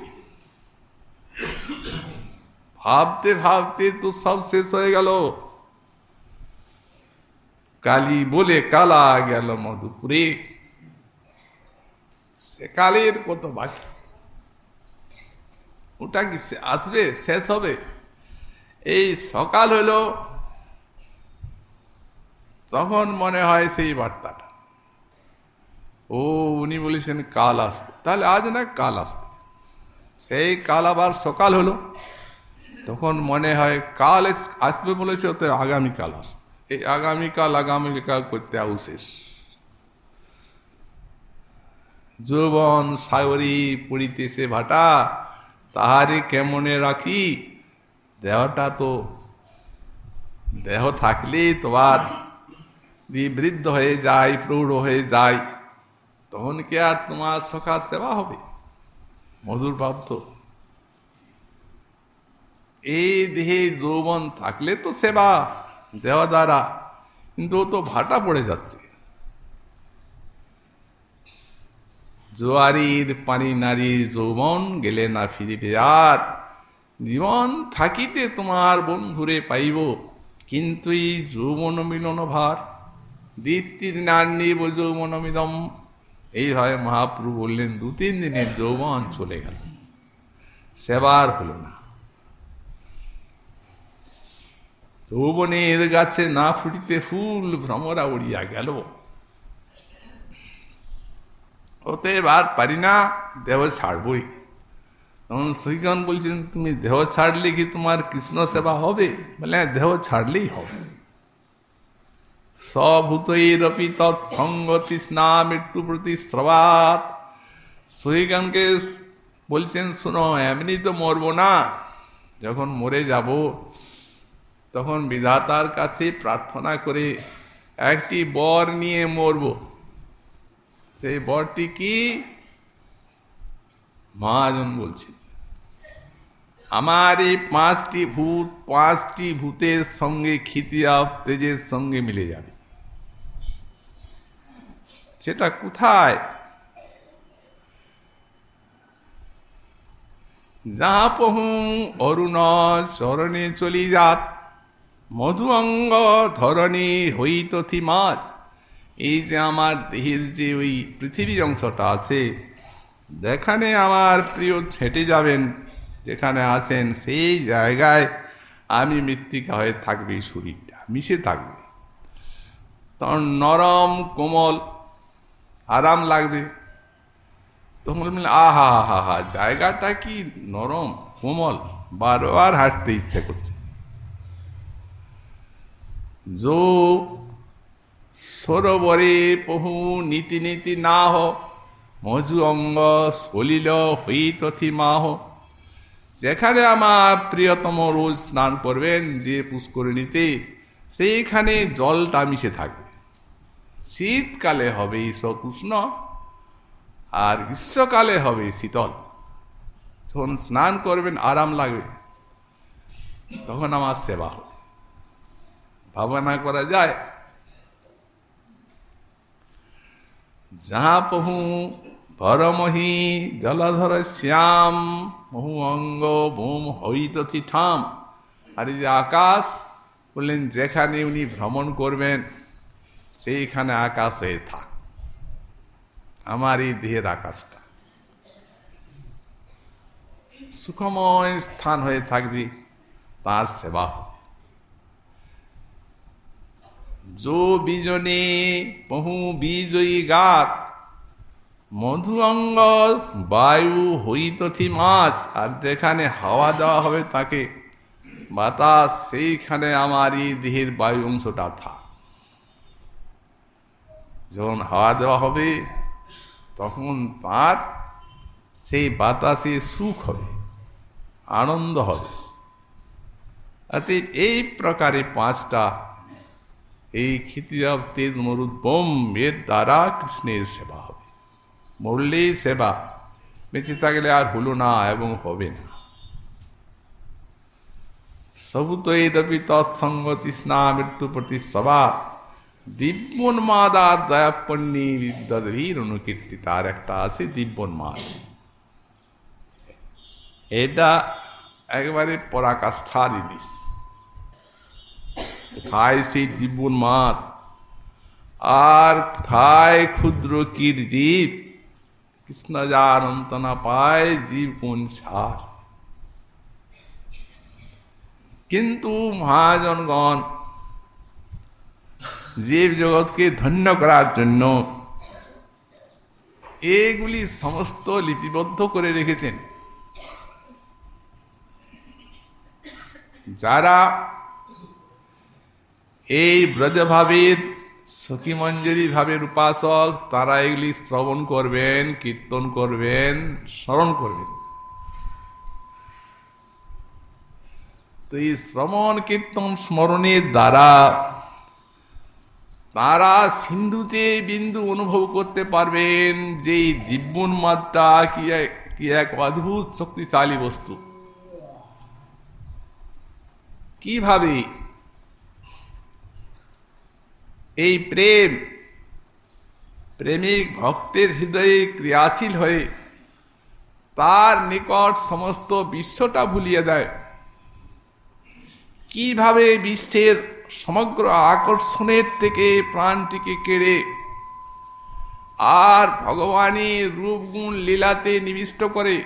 ভাবতে ভাবতে তো সব শেষ হয়ে গেল। কালী বলে কালা গেল মধুপুরে। সে কালের কত বাকি? ওটা কি আসবে? শেষ হবে? এই সকাল হলো, তখন মনে হয় সেই বার্তাটা। ও, উনি বলেছেন কাল আসবে। তাহলে আজ না কাল আসবে? সেই কাল আবার সকাল হলো, তখন মনে হয় কাল আসবে বলেছে ওতে আগামীকাল আসবে। এই আগামীকাল আগামীকাল করতে আউ শেষ। যৌবন সাগরী পড়িতেছে ভাটা, তাহারে কেমনে রাখি? দেহটা তো, দেহ থাকলেই তোমার বৃদ্ধ হয়ে যায়, প্রৌঢ় হয়ে যায়। তখন কি আর তোমার সখার সেবা হবে? মধুর ভাব এই দেহে যৌবন থাকলে তো সেবা। দেওয়া দ্বারা কিন্তু তো ভাটা পড়ে যাচ্ছে। জোয়ারির পানি নারীর যৌবন গেলে না ফিরিবে আর। জীবন থাকিতে তোমার বন্ধুরে পাইব, কিন্তু এই যৌবন মিলন ভার। দীপ্তির নান্নিব যৌবন মিদম। এইভাবে মহাপ্রভু বললেন দু তিন দিনের যৌবন চলে গেল। সেবার হলো না। যৌবনের গাছে না ফুটিতে ফুল ভ্রমরা উড়িয়া গেল। ওতে এবার পারি না, দেহ ছাড়বই। তখন সৈকন বলছেন, তুমি দেহ ছাড়লে কি তোমার কৃষ্ণ সেবা হবে? বলে দেহ ছাড়লেই হবে। সভূতৈরপি তৎসঙ্গ তৃষ্ণা মৃত্যু প্রতি স্রবাত। সহিগানকে বলছেন, শোনো, এমনি তো মরবো না। যখন মরে যাব তখন বিধাতার কাছে প্রার্থনা করে, একটি বর নিয়ে মরব। সেই বরটি কি? মহাজন বলছে, আমার এই পাঁচটি ভূত, পাঁচটি ভূতের সঙ্গে খিতিয়াব তেজের সঙ্গে মিলে যাবে। সেটা কোথায়? যাহা পহু অরুণ, চরণে চলি যাত। মধু অঙ্গ ধরণী হইতথি মাছ। এই যে আমার দেহের যে ওই পৃথিবীর অংশটা আছে, যেখানে আমার প্রিয় হেঁটে যাবেন, যেখানে আছেন সেই জায়গায় আমি মৃত্তিকা হয়ে থাকবে শরীরটা, মিশে থাকবে। তখন নরম, কোমল, আরাম লাগবে। তখন বলবেন, আহা হা হা, জায়গাটা কি নরম, কোমল? বারবার হাঁটতে ইচ্ছে করছে। যো সরোবরে বহু নীতি নীতি না হ মজু অঙ্গ সলিল হইতথি মাহ। যেখানে আমার প্রিয়তম রোজ স্নান করবেন, যে পুষ্করিণীতে, সেইখানে জলটা মিশে থাকবে। শীতকালে হবে উষ্ণ আর গ্রীষ্মকালে হবে শীতল। যখন স্নান করবেন, আরাম লাগবে। তখন আমার সেবা হবে। ভাবনা করা যায়। যাহা পহু পরমহি জলধর শ্যাম বহু অঙ্গ বোম হইতথি ঠাম আর এই যে আকাশ, বললেন যেখানে উনি ভ্রমণ করবেন, সেইখানে আকাশ হয়ে থাক। আমার এই দেহের আকাশটা। সুখময় স্থান হয়ে থাকবি, তার সেবা হবে। যো বিজনে বহু বিজয়ী গাত। মধু অঙ্গ বায়ু হইতথি মাছ, আর যেখানে হাওয়া দেওয়া হবে তাকে। বাতাস সেইখানে আমার এই দেহের বায়ু অংশটা থাক। যখন হাওয়া দেওয়া হবে, তখন তার সেই বাতাসে সুখ হবে, আনন্দ হবে। অতএব এই প্রকারে পাঁচটা এই ক্ষিতিরাব তেজ মরুদ এর দ্বারা কৃষ্ণের সেবা হবে। মরলেই সেবা, বেঁচে থাকলে আর হলো না এবং হবে না। সবুত এদপি তৎসঙ্গ তৃষ্ণা মৃত্যু প্রতি সভা দিব্যন্মাদা দয়াপন্নী বিদ্যাধীর অনুকীর্তি তার একটা আছে দিব্যন্মাদ। এটা একবারে পরাকাষ্ঠা জিনিস। কোথায় সেই জীবন মাত। আর কোথায় ক্ষুদ্র কীর জীব। কৃষ্ণ যার অন্তনা পায় জীব কোন সার। কিন্তু মহাজনগণ, জীব জগৎকে ধন্য করার জন্য এগুলি সমস্ত লিপিবদ্ধ করে রেখেছেন। যারা এই ব্রজভাবের সখীমঞ্জরি ভাবের উপাসক তারা এগুলি শ্রবণ করবেন, কীর্তন করবেন, স্মরণ করবেন। তো এই শ্রবণ, কীর্তন, স্মরণের দ্বারা তারা সিন্ধুতে বিন্দু অনুভব করতে পারবেন যে দিব্যন্মাদটা কি কি এক অদ্ভুত শক্তিশালী বস্তু। কীভাবে এই প্রেম, প্রেমিক ভক্তের হৃদয়ে ক্রিয়াশীল হয়ে তার নিকট সমস্ত বিশ্বটা ভুলিয়ে দেয়। কীভাবে বিশ্বের সমগ্র আকর্ষণের থেকে প্রাণটিকে কেড়ে আর ভগবানের রূপগুণ লীলাতে নিবিষ্ট করে?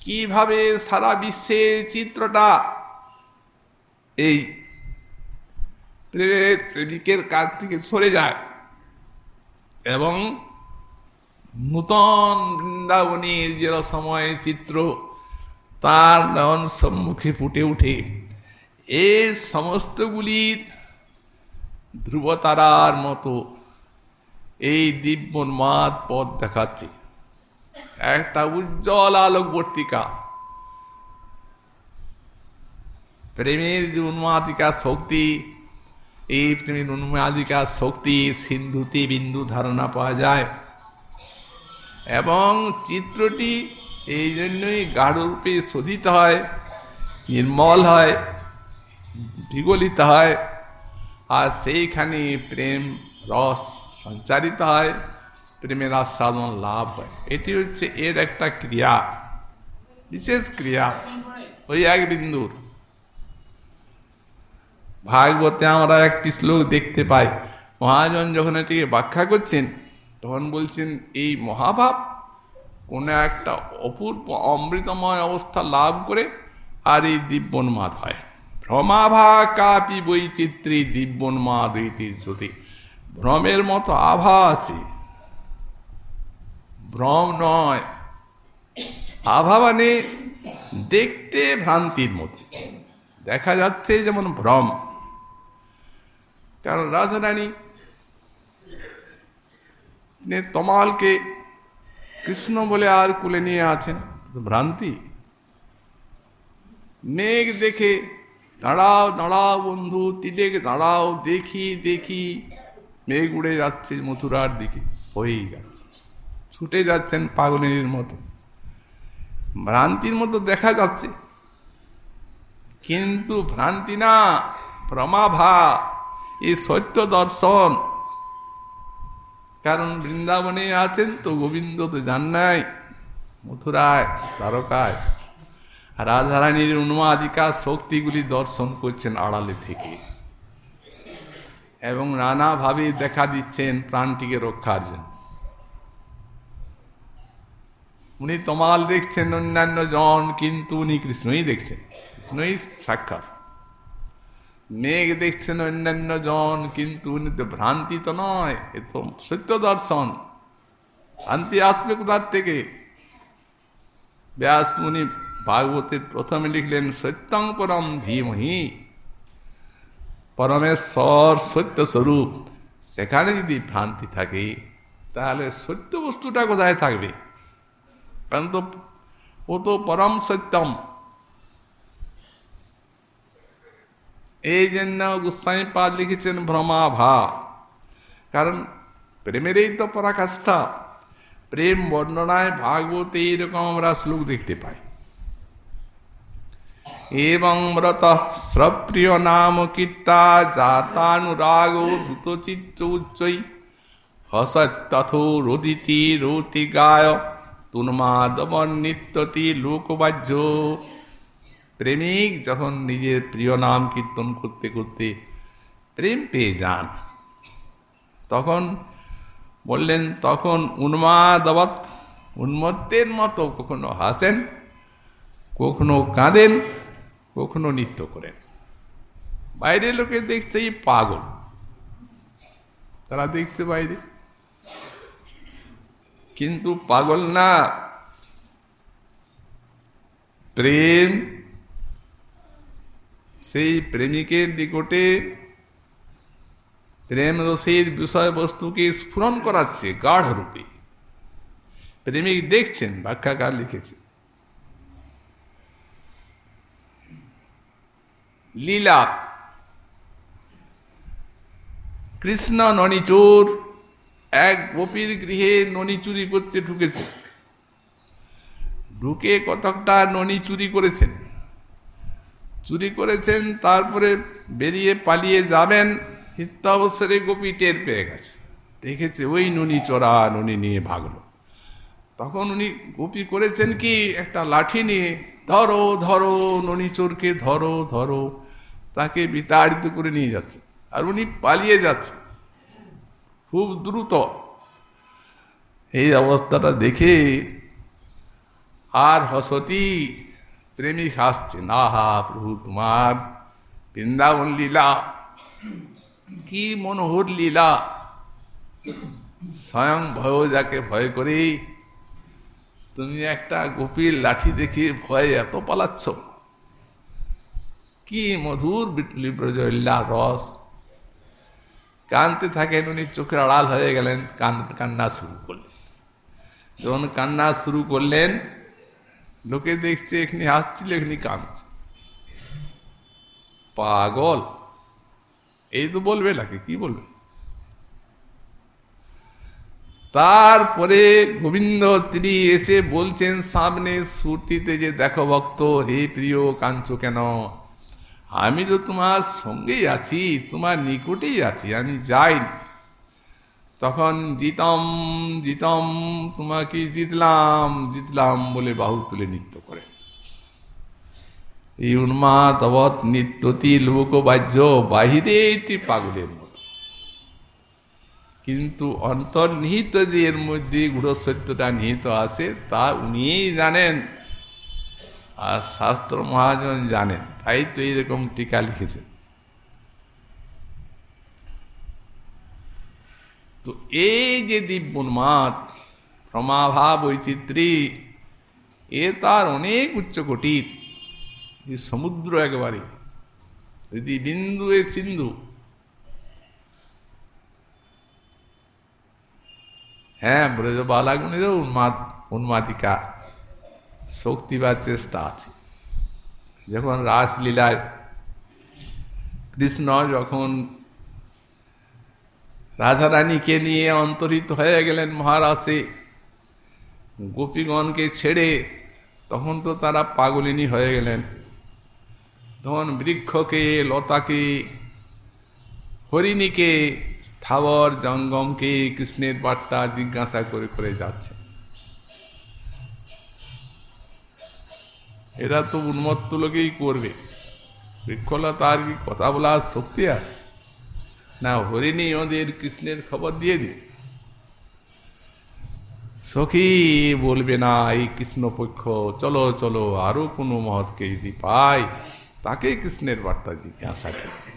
কীভাবে সারা বিশ্বের চিত্রটা এই প্রেমের প্রেমিকের কাছ থেকে সরে যায় এবং নূতন বৃন্দাবনের যে সময় চিত্র তার নয়ন সম্মুখে ফুটে উঠে এই সমস্তগুলির ধ্রুবতারার মতো এই দিব্যন্মাদ পথ দেখাচ্ছে। একটা উজ্জ্বল আলোকবর্তিকা। প্রেমের যে উন্মাদিকা শক্তি এই প্রেমের উন্মাদিকা শক্তি, সিন্ধুতে বিন্দু ধারণা পাওয়া যায়। এবং চিত্রটি এই জন্যই গাঢ়রূপে শোধিত হয়, নির্মল হয়, বিগলিত হয়, আর সেইখানে প্রেম, রস সঞ্চারিত হয়, প্রেমের আস্বাদন লাভ হয়। এটি হচ্ছে এর একটা ক্রিয়া, বিশেষ ক্রিয়া, ওই এক বিন্দুর। ভাগবতে আমরা একটি শ্লোক দেখতে পাই। মহাজন যখন এটিকে ব্যাখ্যা করছেন, তখন বলছেন, এই মহাভাব কোনো একটা অপূর্ব অমৃতময় অবস্থা লাভ করে আর এই দিব্যন্মাদ হয়। ভ্রমাভা কাপি বৈচিত্রী দিব্যন্মাদ ঐতিহ্যতে ভ্রমের মতো আভা আছে। ভ্রম নয়। আভা মানে দেখতে ভ্রান্তির মতো। দেখা যাচ্ছে যেমন ভ্রম। কারণ রাধারানী তিনি তমালকে কৃষ্ণ বলে আর কুলে নিয়ে আছেন। ভ্রান্তি। মেঘ দেখে দাঁড়াও দাঁড়াও বন্ধু তিলেক দাঁড়াও দেখি দেখি। মেঘ উড়ে যাচ্ছে মথুরার দিকে। হয়েই যাচ্ছে ছুটে যাচ্ছেন পাগলের মতো। ভ্রান্তির মতো দেখা যাচ্ছে। কিন্তু ভ্রান্তি না প্রমাভা। এই সত্য দর্শন। কারণ বৃন্দাবনে আছেন তো গোবিন্দ তো জান নাই। মথুরায়, দ্বারকায়। রাধারানীর উন্মাদিকা শক্তিগুলি দর্শন করছেন আড়ালে থেকে। এবং নানাভাবে দেখা দিচ্ছেন প্রাণটিকে রক্ষার জন্য। উনি তমাল দেখছেন অন্যান্য জন, কিন্তু উনি কৃষ্ণই দেখছেন। কৃষ্ণই সাক্ষাৎ। মেঘ দেখছেন অন্যান্য জন, কিন্তু উনি তো ভ্রান্তি তো নয়, এ তো সত্য দর্শন। ভ্রান্তি আসবে কোথার থেকে? ব্যাস উনি ভাগবতের প্রথমে লিখলেন, সত্যং পরম ধীমহি। পরমেশ্বর সত্য স্বরূপ। সেখানে যদি ভ্রান্তি থাকে, তাহলে সত্য বস্তুটা কোথায় থাকবে? কারণ তো ও তো পরম সত্যম। এই জন্য গোস্বাই পাদ লিখেছেন ভ্রমাভা কারণ প্রেমেরই তো পরাকাষ্ঠা। প্রেম বর্ণনায় ভাগবতে এইরকম আমরা শ্লোক দেখতে পাই। এবং ব্রত শ্রপ্রিয় নাম কীর্তা জাতানুরাগ দ্রুতচিত্ত উচ্চই হসত্যথো রোদিতি রৌতি গায় তুন্মাদবর্ণিত্যতি লোকবাহ্য প্রেমিক যখন নিজের প্রিয় নাম কীর্তন করতে করতে প্রেম পেয়ে যান, তখন বললেন, তখন উন্মাদবৎ উন্মত্তের মতো কখনো হাসেন, কখনো কাঁদেন, কখনো নৃত্য করেন। বাইরে লোকে দেখছে এই পাগল। তারা দেখছে বাইরে। কিন্তু পাগল না। প্রেম সেই প্রেমিকের নিকটে প্রেম রসের বিষয়বস্তুকে স্ফুরণ করাচ্ছে গাঢ় রূপে প্রেমিক দেখছেন, ব্যাখ্যাকার লিখেছে। লীলা, কৃষ্ণ ননিচোর এক গোপীর গৃহে ননি চুরি করতে ঢুকেছে। ঢুকে কতকটা ননি চুরি করেছেন। চুরি করেছেন, তারপরে বেরিয়ে পালিয়ে যাবেন হিত্যাবসরে গোপী টের পেয়ে গেছে। দেখেছে ওই নুনি চোরা নুনি নিয়ে ভাগলো। তখন উনি গোপী করেছেন কি, একটা লাঠি নিয়ে, ধরো ধরো, ননি চোরকে ধরো ধরো। তাকে বিতাড়িত করে নিয়ে যাচ্ছে। আর উনি পালিয়ে যাচ্ছে। খুব দ্রুত। এই অবস্থাটা দেখে আর হসতি প্রেমিক না হা প্রভু তোমার। বৃন্দাবন লীলা। কি মনোহর লীলা। স্বয়ং ভয় যাকে ভয় করি। তুমি একটা গোপীর লাঠি দেখে ভয়ে এত পালাচ্ছ। কি মধুর বিটলি রস। কানতে থাকেন উনি, চোখের আড়াল হয়ে গেলেন, কান কান্না শুরু করলেন। যখন কান্না শুরু করলেন লোকে দেখছে, এখানে হাসছিল, এখানে কাঁদছে। পাগল। এই তো বলবে নাকি? কি বলবে? তারপরে গোবিন্দ, তিনি এসে বলছেন, সামনে সুরতিতে যে, দেখো ভক্ত, হে প্রিয় কাঞ্চ কেন? আমি তো তোমার সঙ্গেই আছি, তোমার নিকটেই আছি, আমি যাইনি। তখন জিতম জিতম, তোমাকে জিতলাম জিতলাম বলে বাহু তুলে নৃত্য করে। এই অবৎ নৃত্যতি লোকবাহ্য বাহিরে এটি পাগলের মতো। কিন্তু অন্তর্নিহিত যে এর মধ্যে গুড়সত্যটা নিহিত আছে, তা উনিই জানেন আর শাস্ত্র মহাজন জানেন, তাই তো এইরকম টিকা লিখেছেন। তো এই যে দিব্যন্মাদ প্রমাভা বৈচিত্রী এ তার অনেক উচ্চকোটির যে সমুদ্র একেবারে, যদি বিন্দু এ সিন্ধু। হ্যাঁ ব্রজ বালাগুণেরও উন্মাদ, উন্মাদিকা। শক্তি বা চেষ্টা আছে। যখন রাসলীলায় কৃষ্ণ যখন রাধারানীকে নিয়ে অন্তরিত হয়ে গেলেন মহারাসে গোপীগণকে ছেড়ে তখন তো তারা পাগলিনী হয়ে গেলেন। তখন বৃক্ষকে, লতাকে, হরিণীকে, স্থাবর জঙ্গমকে কৃষ্ণের বার্তা জিজ্ঞাসা করে করে যাচ্ছে। এরা তো উন্মত্ত লোকেই করবে। বৃক্ষলতা আর কি কথা বলার শক্তি আছে? না হরিণী ওদের কৃষ্ণের খবর দিয়ে দিবে সখী বলবে না, এই কৃষ্ণপক্ষ, চলো চলো, আরও কোনো মহৎকে যদি পাই, তাকে কৃষ্ণের বার্তা জিজ্ঞাসা করবে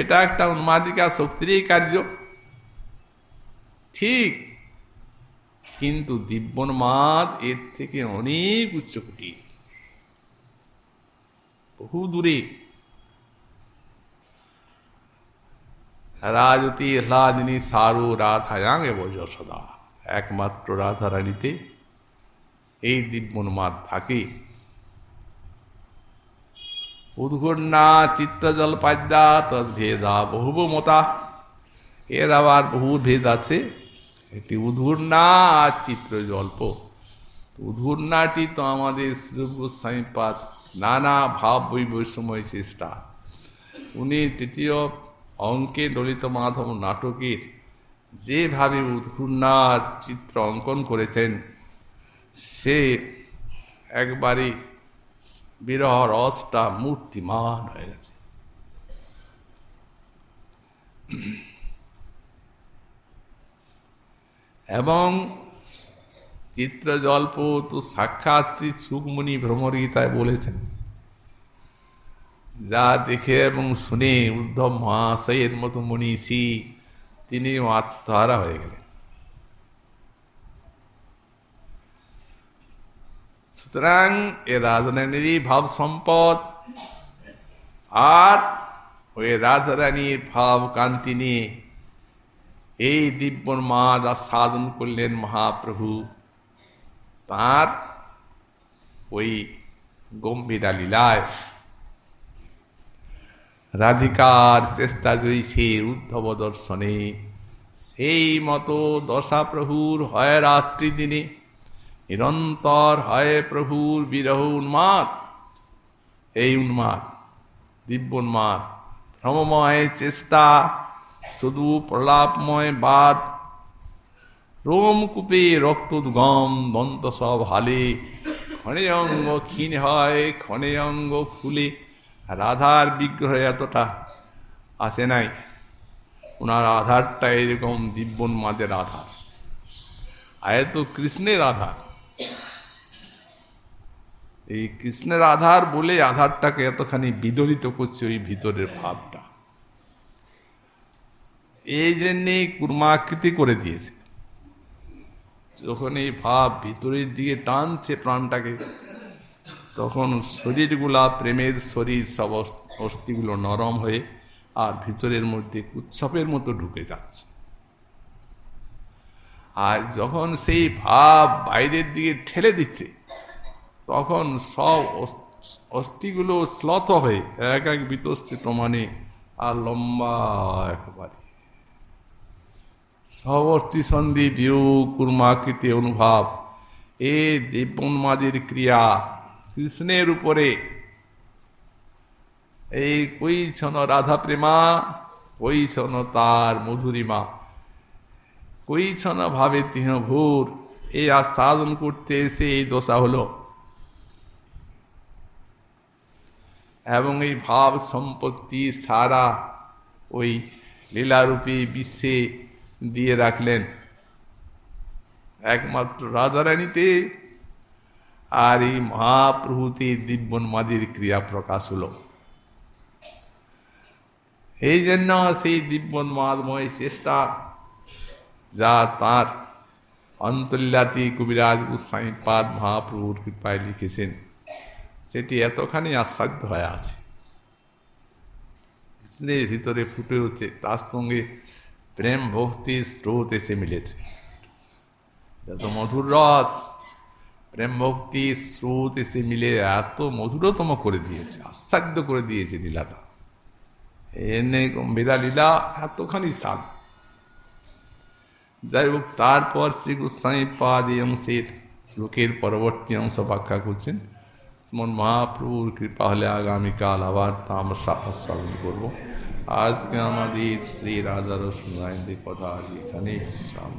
এটা একটা উন্মাদিকা শক্তিরই কার্য। ঠিক, কিন্তু দিব্যন্মাদ এর থেকে অনেক উচ্চকুটি। বহু দূরে রাজতি হ্লাদিনী সারু রাধায়াং এব যশোদা একমাত্র রাধারানীতে এই দিব্যন্মাদ থাকে। উদ্ঘূর্ণা চিত্তজল পাদ্যা তদ্ভেদা বহুব মতা এর আবার বহু ভেদ আছে। একটি উদ্ঘূর্ণা আর চিত্র জল্প উদ্ঘূর্ণাটি তো আমাদের শ্রী গোস্বামীপাদ নানা ভাব বৈষম্য চেষ্টা উনি তৃতীয় অঙ্কে ললিত মাধব নাটকের যেভাবে উদ্ঘূর্ণার চিত্র অঙ্কন করেছেন, সে একবারে বিরহ রসটা মূর্তিমান হয়ে গেছে। এবং চিত্রজল্প তো সাক্ষাৎ সুখমণি ভ্রমরগীতায় বলেছেন যা দেখে এবং শুনে উদ্ধব মহাশয়ের মতো মনীষী তিনি আত্মহারা হয়ে গেলেন। সুতরাং এ রাজরানীরই ভাব সম্পদ আর ওই রাধারানীর ভাব কান্তি নিয়ে এই দিব্যর মাদ সাধন করলেন মহাপ্রভু। তার ওই গম্ভীরা লীলায় রাধিকার চেষ্টা জয়ী সে উদ্ধব দর্শনে। সেই মতো দশাপ্রভুর হয় রাত্রি দিনে। নিরন্তর হয় প্রভুর বিরহ উন্মাদ। এই উন্মাদ, দিব্য উন্মাদ, ভ্রমময় চেষ্টা, শুধু প্রলাপময় বাদ। রোমকূপে রক্তোদ্গম দন্ত সব হালে। ক্ষণে অঙ্গ ক্ষীণ হয়, ক্ষণে অঙ্গ ফুলে। রাধার বিগ্রহ এতটা আসে নাই। ওনার আধারটা এরকম দিব্যন্মাদের আধার আয়ত কৃষ্ণের আধার এই কৃষ্ণের আধার বলে আধারটাকে এতখানি বিদরিত করছে ওই ভিতরের ভাবটা। এই জন্যে কুর্মাকৃতি করে দিয়েছে। যখন এই ভাব ভিতরের দিকে টানছে প্রাণটাকে তখন শরীরগুলা প্রেমের শরীর সব অস্থিগুলো নরম হয়ে আর ভিতরের মধ্যে উৎসবের মতো ঢুকে যাচ্ছে। আর যখন সেই ভাব বাইরের দিকে ঠেলে দিচ্ছে, তখন সব অস- অস্থিগুলো শ্লথ হয়ে এক এক বিতস্থিত মানে আর লম্বা একেবারে। সবর্তী সন্ধি বিয়োগ কুর্মাকৃতি অনুভব, এ দিব্যন্মাদের ক্রিয়া কৃষ্ণের উপরে। এই কৈছন রাধা প্রেমা কৈছন তার মধুরিমা। কৈছন ভাবে তিহ ভোর এই আস্বাদন করতে এসে এই দশা হলো। এবং এই ভাব সম্পত্তি সারা ওই লীলারূপী বিশ্বে দিয়ে রাখলেন। একমাত্র রাধারানীতে আর এই মহাপ্রভুতে দিব্যন্মাদির ক্রিয়া প্রকাশ হলো। এই জন্য সেই দিব্যন্মাদময় চেষ্টা যা তার অন্তর্লাতি কবিরাজ গোস্বামী পাদ মহাপ্রভুর কৃপায় লিখেছেন, সেটি এতখানি আস্বাদ্য হয়ে আছে। কৃষ্ণের ভিতরে ফুটে উঠছে, তার সঙ্গে প্রেম ভক্তি স্রোত এসে মিলেছে। এত মধুর রস প্রেম ভক্তি স্রোত এসে মিলে এত মধুরতম করে দিয়েছে আশ্চর্য করে দিয়েছে লীলাটা। এনে গম্ভীরা লীলা এতখানি স্বাদ যাই হোক, তারপর শ্রী গোস্বামী পাদ অংশের শ্লোকের পরবর্তী অংশ ব্যাখ্যা করছেন। মন মহাপ্রভুর কৃপা হলে আগামীকাল আবার তা আমরা স্মরণ করব। আজকে আমাদের শ্রী রাজা রসুন কথা এখানে বিশ্রাম।